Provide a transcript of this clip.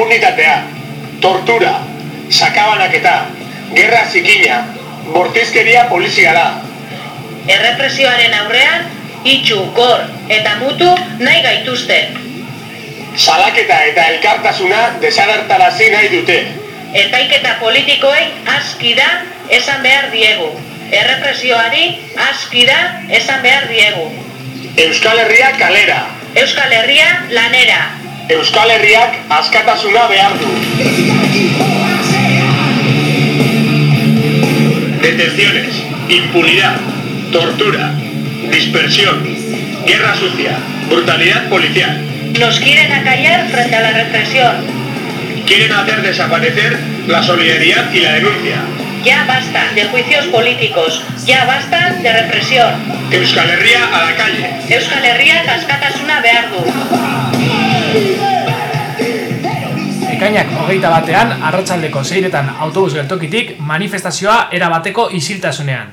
inpunitatea, tortura, sakabanaketa, gerra zikina, bortizkeria poliziala. Errepresioaren aurrean, itxu, gor eta mutu nahi gaituzte. Salaketa eta elkartasuna desagertarazi nahi dute. Epaiketa politikoei aski da esan behar diegu. Errepresioari aski da esan behar diegu. Euskal Herria kalera. Euskal Herria lanera. Euskal Herriak askatasuna behar du. Detenciones, impunidad, tortura, dispersión, guerra sucia, brutalidad policial. Nos quieren acallar frente a la represión. Quieren hacer desaparecer la solidaridad y la denuncia. Ya basta de juicios políticos. Ya basta de represión. Euskal Herria a la calle. Euskal Herria askatasuna behar du. Ekainak hogeita batean, arratsaldeko zeiretan autobus geltokitik, manifestazioa erabateko isiltasunean.